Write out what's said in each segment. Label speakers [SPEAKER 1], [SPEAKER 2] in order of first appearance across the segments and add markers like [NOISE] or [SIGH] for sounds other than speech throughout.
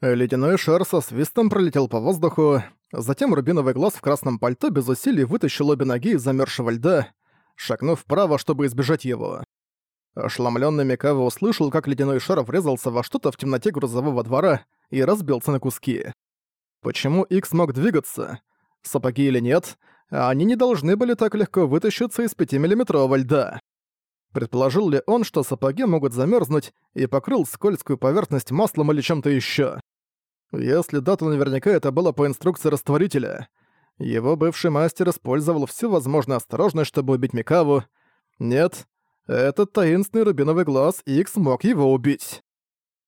[SPEAKER 1] Ледяной шар со свистом пролетел по воздуху, затем рубиновый глаз в красном пальто без усилий вытащил обе ноги из замерзшего льда, шагнув вправо, чтобы избежать его. Ошеломлённый Микава услышал, как ледяной шар врезался во что-то в темноте грузового двора и разбился на куски. Почему Икс мог двигаться? Сапоги или нет? Они не должны были так легко вытащиться из 5-миллиметрового льда. Предположил ли он, что сапоги могут замерзнуть и покрыл скользкую поверхность маслом или чем-то еще? Если да, то наверняка это было по инструкции растворителя. Его бывший мастер использовал всю возможную осторожность, чтобы убить Микаву. Нет, этот таинственный рубиновый глаз Икс мог его убить.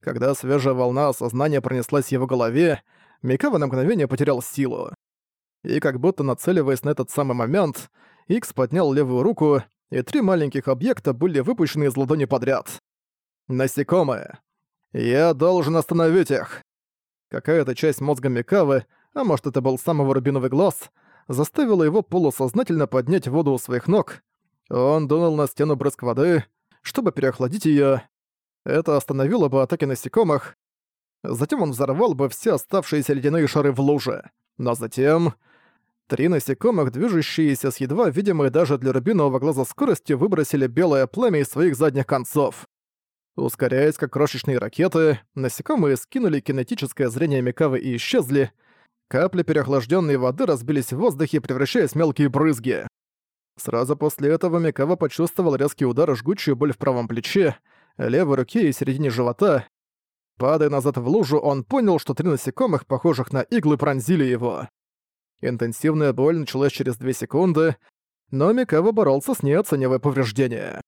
[SPEAKER 1] Когда свежая волна осознания пронеслась в его голове, Микава на мгновение потерял силу. И как будто нацеливаясь на этот самый момент, Икс поднял левую руку, и три маленьких объекта были выпущены из ладони подряд. Насекомые. Я должен остановить их. Какая-то часть мозга Микавы, а может это был самого рубиновый глаз, заставила его полусознательно поднять воду у своих ног. Он дунул на стену брызг воды, чтобы переохладить её. Это остановило бы атаки насекомых. Затем он взорвал бы все оставшиеся ледяные шары в луже. Но затем... Три насекомых, движущиеся с едва видимой даже для рубинового глаза скоростью, выбросили белое пламя из своих задних концов. Ускоряясь как крошечные ракеты, насекомые скинули кинетическое зрение Микавы и исчезли. Капли переохлажденной воды разбились в воздухе, превращаясь в мелкие брызги. Сразу после этого Микава почувствовал резкий удар и жгучую боль в правом плече, левой руке и середине живота. Падая назад в лужу, он понял, что три насекомых, похожих на иглы, пронзили его. Интенсивная боль началась через 2 секунды, но Микава боролся с ней, повреждения.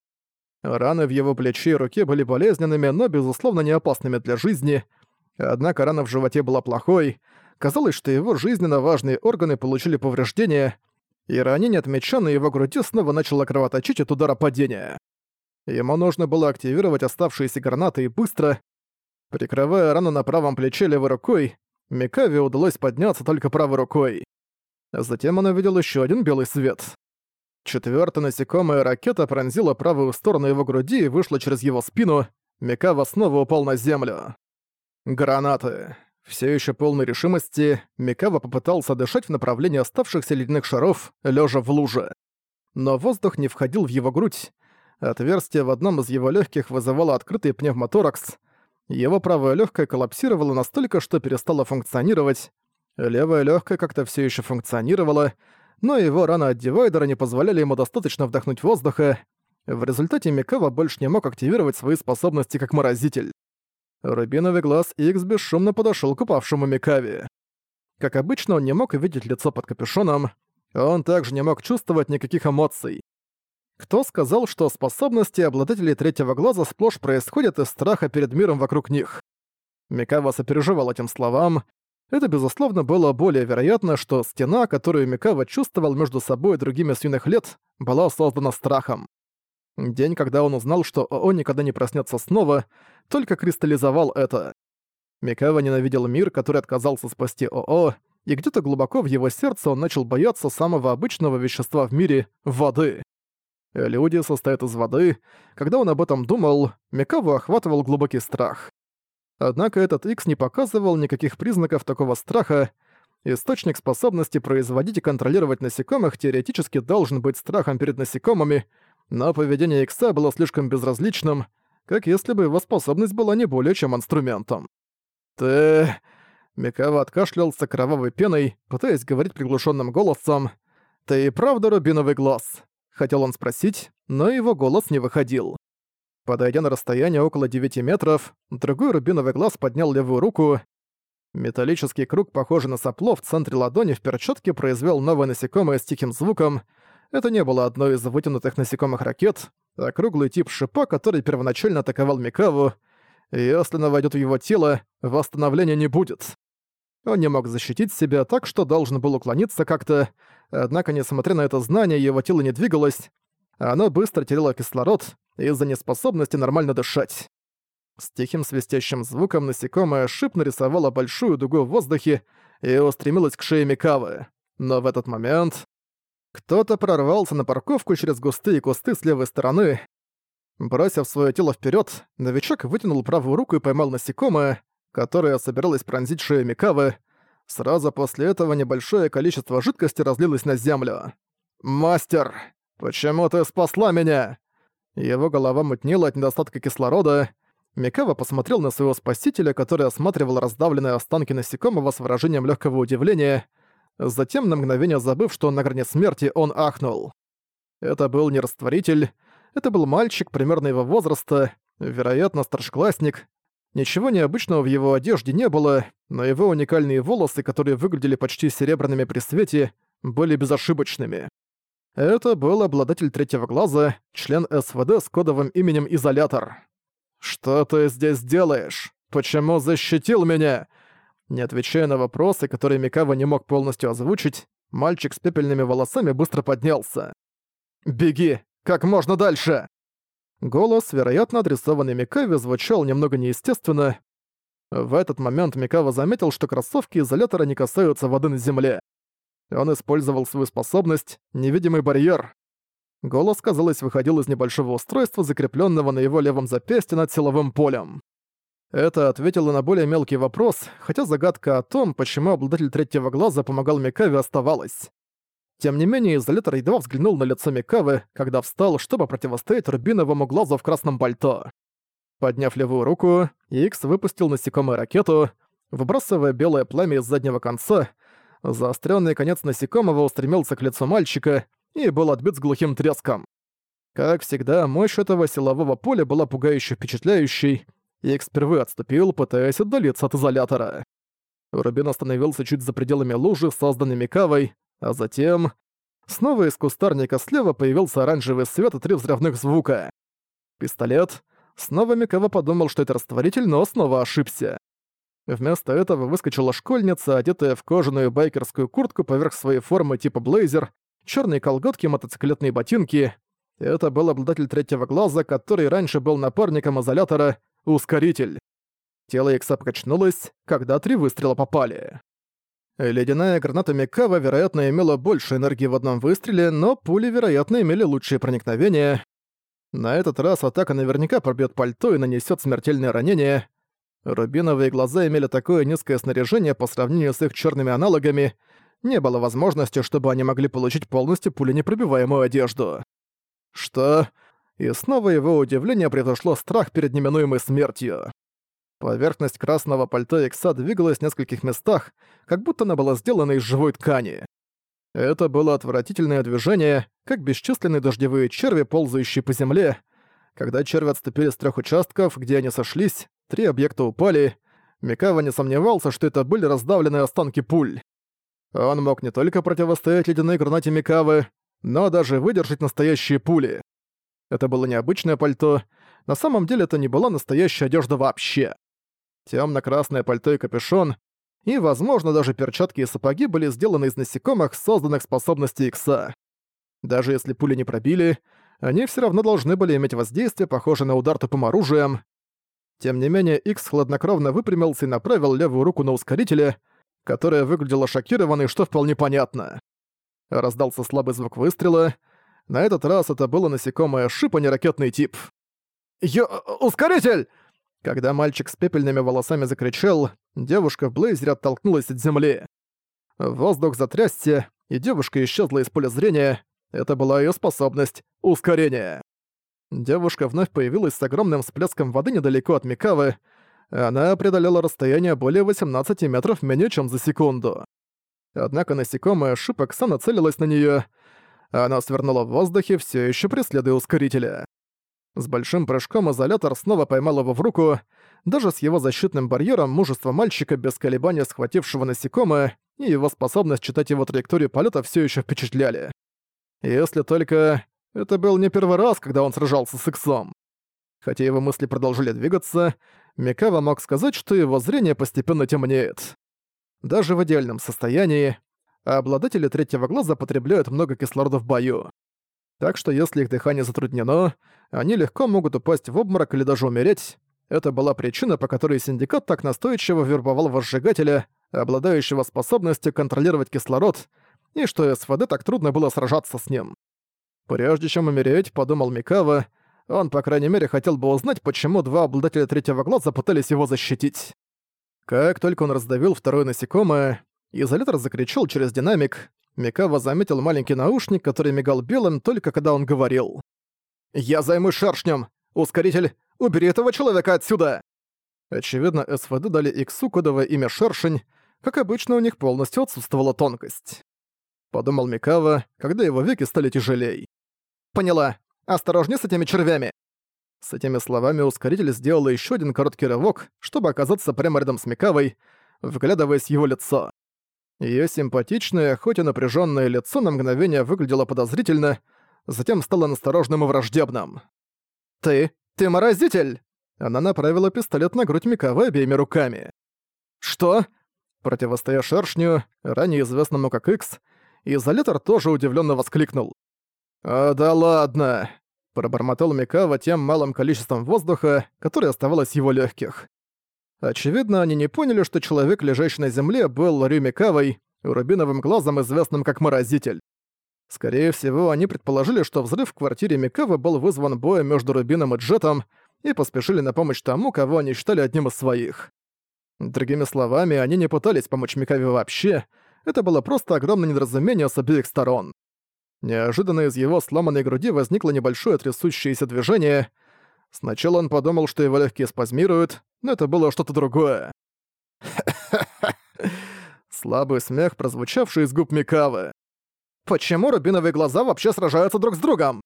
[SPEAKER 1] Раны в его плече и руке были болезненными, но, безусловно, не опасными для жизни. Однако рана в животе была плохой. Казалось, что его жизненно важные органы получили повреждения, и ранение от меча его груди снова начало кровоточить от удара падения. Ему нужно было активировать оставшиеся гранаты и быстро. Прикрывая рану на правом плече левой рукой, Микаве удалось подняться только правой рукой. Затем он увидел еще один белый свет. Четвертая насекомая ракета пронзила правую сторону его груди и вышла через его спину. Микава снова упал на землю. Гранаты. Все еще полной решимости, Микава попытался дышать в направлении оставшихся ледяных шаров, лежа в луже. Но воздух не входил в его грудь. Отверстие в одном из его легких вызывало открытый пневмоторакс. Его правое легкое коллапсировало настолько, что перестало функционировать, Левая легкая как-то все еще функционировала, но его раны от дивайдера не позволяли ему достаточно вдохнуть воздуха. В результате Микава больше не мог активировать свои способности как морозитель. Рубиновый глаз Икс бесшумно подошел к упавшему Микаве. Как обычно, он не мог увидеть лицо под капюшоном, он также не мог чувствовать никаких эмоций. Кто сказал, что способности обладателей третьего глаза сплошь происходят из страха перед миром вокруг них? Микава сопереживал этим словам, это, безусловно, было более вероятно, что стена, которую Микава чувствовал между собой и другими с юных лет, была создана страхом. День, когда он узнал, что ООО никогда не проснется снова, только кристаллизовал это. Микава ненавидел мир, который отказался спасти ООО, и где-то глубоко в его сердце он начал бояться самого обычного вещества в мире — воды. Люди состоят из воды. Когда он об этом думал, Микаву охватывал глубокий страх. Однако этот X не показывал никаких признаков такого страха. Источник способности производить и контролировать насекомых теоретически должен быть страхом перед насекомыми, но поведение Икса было слишком безразличным, как если бы его способность была не более чем инструментом. «Ты...» Микава откашлялся кровавой пеной, пытаясь говорить приглушенным голосом. «Ты и правда рубиновый глаз?» Хотел он спросить, но его голос не выходил. Подойдя на расстояние около 9 метров, другой рубиновый глаз поднял левую руку. Металлический круг, похожий на сопло, в центре ладони в перчатке произвел новое насекомое с тихим звуком. Это не было одной из вытянутых насекомых ракет, а круглый тип шипа, который первоначально атаковал Микаву. Если она войдет в его тело, восстановления не будет. Он не мог защитить себя, так что должен был уклониться как-то, однако, несмотря на это знание, его тело не двигалось, оно быстро теряло кислород, из-за неспособности нормально дышать. С тихим свистящим звуком насекомое шип нарисовало большую дугу в воздухе и устремилось к шее Микавы. Но в этот момент... Кто-то прорвался на парковку через густые кусты с левой стороны. Бросив свое тело вперед, новичок вытянул правую руку и поймал насекомое. которая собиралась пронзить шею Микавы. Сразу после этого небольшое количество жидкости разлилось на землю. «Мастер, почему ты спасла меня?» Его голова мутнела от недостатка кислорода. Микава посмотрел на своего спасителя, который осматривал раздавленные останки насекомого с выражением легкого удивления. Затем, на мгновение забыв, что он на грани смерти, он ахнул. Это был не растворитель, это был мальчик примерно его возраста, вероятно, старшеклассник, Ничего необычного в его одежде не было, но его уникальные волосы, которые выглядели почти серебряными при свете, были безошибочными. Это был обладатель третьего глаза, член СВД с кодовым именем Изолятор. «Что ты здесь делаешь? Почему защитил меня?» Не отвечая на вопросы, которые Микава не мог полностью озвучить, мальчик с пепельными волосами быстро поднялся. «Беги! Как можно дальше!» Голос, вероятно, адресованный Микаве, звучал немного неестественно. В этот момент Микава заметил, что кроссовки изолятора не касаются воды на земле. Он использовал свою способность «Невидимый барьер». Голос, казалось, выходил из небольшого устройства, закрепленного на его левом запястье над силовым полем. Это ответило на более мелкий вопрос, хотя загадка о том, почему обладатель третьего глаза помогал Микаве, оставалась. Тем не менее, изолятор едва взглянул на лицо Микавы, когда встал, чтобы противостоять рубиновому глазу в красном пальто. Подняв левую руку, Икс выпустил насекомую ракету, выбрасывая белое пламя из заднего конца. Заостренный конец насекомого устремился к лицу мальчика и был отбит с глухим треском. Как всегда, мощь этого силового поля была пугающе впечатляющей, Икс впервые отступил, пытаясь отдалиться от изолятора. Рубин остановился чуть за пределами лужи, созданной Микавой, а затем... Снова из кустарника слева появился оранжевый свет и три взрывных звука. Пистолет. Снова Микава подумал, что это растворитель, но снова ошибся. Вместо этого выскочила школьница, одетая в кожаную байкерскую куртку поверх своей формы типа блейзер, черные колготки, мотоциклетные ботинки. Это был обладатель третьего глаза, который раньше был напарником изолятора, ускоритель. Тело Икса покачнулось, когда три выстрела попали. Ледяная граната Микава, вероятно, имела больше энергии в одном выстреле, но пули, вероятно, имели лучшее проникновение. На этот раз атака наверняка пробьет пальто и нанесет смертельное ранение. Рубиновые глаза имели такое низкое снаряжение по сравнению с их черными аналогами, не было возможности, чтобы они могли получить полностью пуленепробиваемую одежду. Что? И снова его удивление превзошло страх перед неминуемой смертью. Поверхность красного пальто Икса двигалась в нескольких местах, как будто она была сделана из живой ткани. Это было отвратительное движение, как бесчисленные дождевые черви, ползающие по земле. Когда черви отступили с трех участков, где они сошлись, три объекта упали. Микава не сомневался, что это были раздавленные останки пуль. Он мог не только противостоять ледяной гранате Микавы, но даже выдержать настоящие пули. Это было необычное пальто, на самом деле это не была настоящая одежда вообще. Тёмно-красное пальто и капюшон, и, возможно, даже перчатки и сапоги были сделаны из насекомых, созданных способностей Икса. Даже если пули не пробили, они все равно должны были иметь воздействие, похожее на удар тупым оружием. Тем не менее, Икс хладнокровно выпрямился и направил левую руку на ускорителя, которая выглядела шокированной, что вполне понятно. Раздался слабый звук выстрела. На этот раз это было насекомое шип, а не ракетный тип. «Ё... ускоритель!» Когда мальчик с пепельными волосами закричал, девушка в блейзере оттолкнулась от земли. Воздух затрясся, и девушка исчезла из поля зрения. Это была ее способность — ускорение. Девушка вновь появилась с огромным всплеском воды недалеко от Микавы. Она преодолела расстояние более 18 метров менее чем за секунду. Однако насекомая Шипокса нацелилась на нее. Она свернула в воздухе, все еще преследуя ускорителя. С большим прыжком изолятор снова поймал его в руку. Даже с его защитным барьером мужество мальчика без колебания схватившего насекомое и его способность читать его траекторию полета все еще впечатляли. Если только... Это был не первый раз, когда он сражался с Иксом. Хотя его мысли продолжили двигаться, Микава мог сказать, что его зрение постепенно темнеет. Даже в идеальном состоянии обладатели третьего глаза потребляют много кислорода в бою. Так что если их дыхание затруднено, они легко могут упасть в обморок или даже умереть. Это была причина, по которой синдикат так настойчиво вербовал возжигателя, обладающего способностью контролировать кислород, и что СВД так трудно было сражаться с ним. Прежде чем умереть, подумал Микава, он, по крайней мере, хотел бы узнать, почему два обладателя третьего глаза пытались его защитить. Как только он раздавил второе насекомое, изолятор закричал через динамик. Микава заметил маленький наушник, который мигал белым только когда он говорил. «Я займусь шершнем! Ускоритель, убери этого человека отсюда!» Очевидно, СВД дали Иксу кодовое имя Шершень, как обычно у них полностью отсутствовала тонкость. Подумал Микава, когда его веки стали тяжелей. «Поняла. Осторожней с этими червями!» С этими словами ускоритель сделал еще один короткий рывок, чтобы оказаться прямо рядом с Микавой, вглядываясь в его лицо. Её симпатичное, хоть и напряжённое лицо на мгновение выглядело подозрительно, затем стало настороженным и враждебным. «Ты... ты морозитель!» Она направила пистолет на грудь Микавы обеими руками. «Что?» Противостоя шершню, ранее известному как Икс, изолятор тоже удивленно воскликнул. «А да ладно!» – пробормотал Микава тем малым количеством воздуха, которое оставалось его легких. Очевидно, они не поняли, что человек, лежащий на земле, был Рю Микавой, рубиновым глазом известным как Морозитель. Скорее всего, они предположили, что взрыв в квартире Микавы был вызван боем между Рубином и Джетом и поспешили на помощь тому, кого они считали одним из своих. Другими словами, они не пытались помочь Микаве вообще, это было просто огромное недоразумение с обеих сторон. Неожиданно из его сломанной груди возникло небольшое трясущееся движение. Сначала он подумал, что его легкие спазмируют, но это было что-то другое. [LAUGHS] Слабый смех, прозвучавший из губ Микавы. «Почему рубиновые глаза вообще сражаются друг с другом?»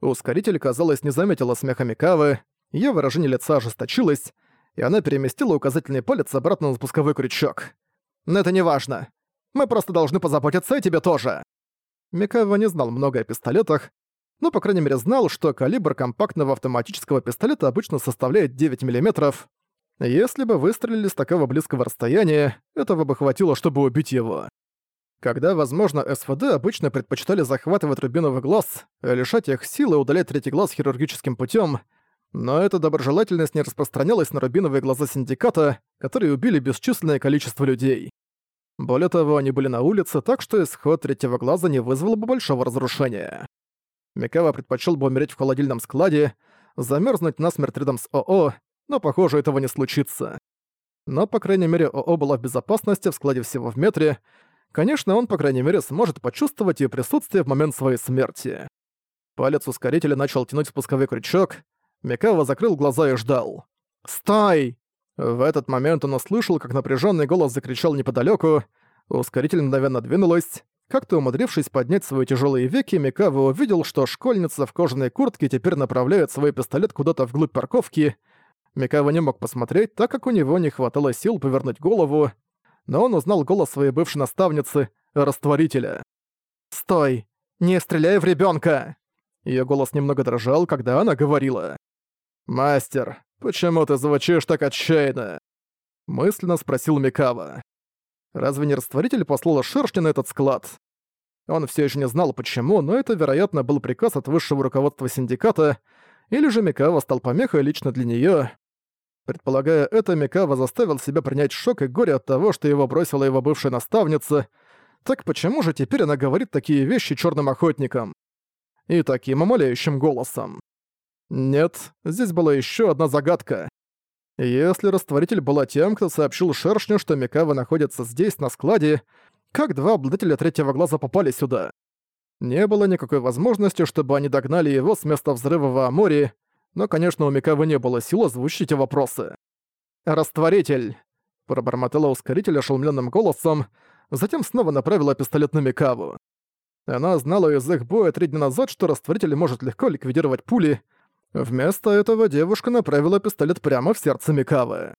[SPEAKER 1] Ускоритель, казалось, не заметила смеха Микавы, её выражение лица ожесточилось, и она переместила указательный палец обратно на спусковой крючок. «Но это не важно. Мы просто должны позаботиться о тебе тоже». Микава не знал много о пистолетах, но, по крайней мере, знал, что калибр компактного автоматического пистолета обычно составляет 9 мм. Если бы выстрелили с такого близкого расстояния, этого бы хватило, чтобы убить его. Когда, возможно, СВД обычно предпочитали захватывать рубиновый глаз, лишать их силы и удалять третий глаз хирургическим путем, но эта доброжелательность не распространялась на рубиновые глаза Синдиката, которые убили бесчисленное количество людей. Более того, они были на улице, так что исход третьего глаза не вызвал бы большого разрушения. Микава предпочел бы умереть в холодильном складе, замерзнуть насмерть рядом с ОО, но, похоже, этого не случится. Но, по крайней мере, ОО была в безопасности в складе всего в метре. Конечно, он, по крайней мере, сможет почувствовать ее присутствие в момент своей смерти. Палец ускорителя начал тянуть спусковой крючок. Микава закрыл глаза и ждал. «Стой!» В этот момент он услышал, как напряженный голос закричал неподалеку. Ускоритель мгновенно двинулась. Как-то умудрившись поднять свои тяжелые веки, Микава увидел, что школьница в кожаной куртке теперь направляет свой пистолет куда-то вглубь парковки. Микава не мог посмотреть, так как у него не хватало сил повернуть голову, но он узнал голос своей бывшей наставницы, Растворителя. «Стой! Не стреляй в ребенка! Ее голос немного дрожал, когда она говорила. «Мастер, почему ты звучишь так отчаянно?» Мысленно спросил Микава. Разве не растворитель послала шершня на этот склад? Он все еще не знал почему, но это, вероятно, был приказ от высшего руководства синдиката, или же Микава стал помехой лично для нее. Предполагая это, Микава заставил себя принять шок и горе от того, что его бросила его бывшая наставница. Так почему же теперь она говорит такие вещи черным охотникам? И таким умоляющим голосом. Нет, здесь была еще одна загадка. Если растворитель была тем, кто сообщил Шершню, что Микава находится здесь, на складе, как два обладателя третьего глаза попали сюда? Не было никакой возможности, чтобы они догнали его с места взрыва в Аморе, но, конечно, у Микавы не было сил озвучить вопросы. «Растворитель!» — пробормотала ускоритель ошеломленным голосом, затем снова направила пистолет на Микаву. Она знала из их боя три дня назад, что растворитель может легко ликвидировать пули, Вместо этого девушка направила пистолет прямо в сердце Микавы.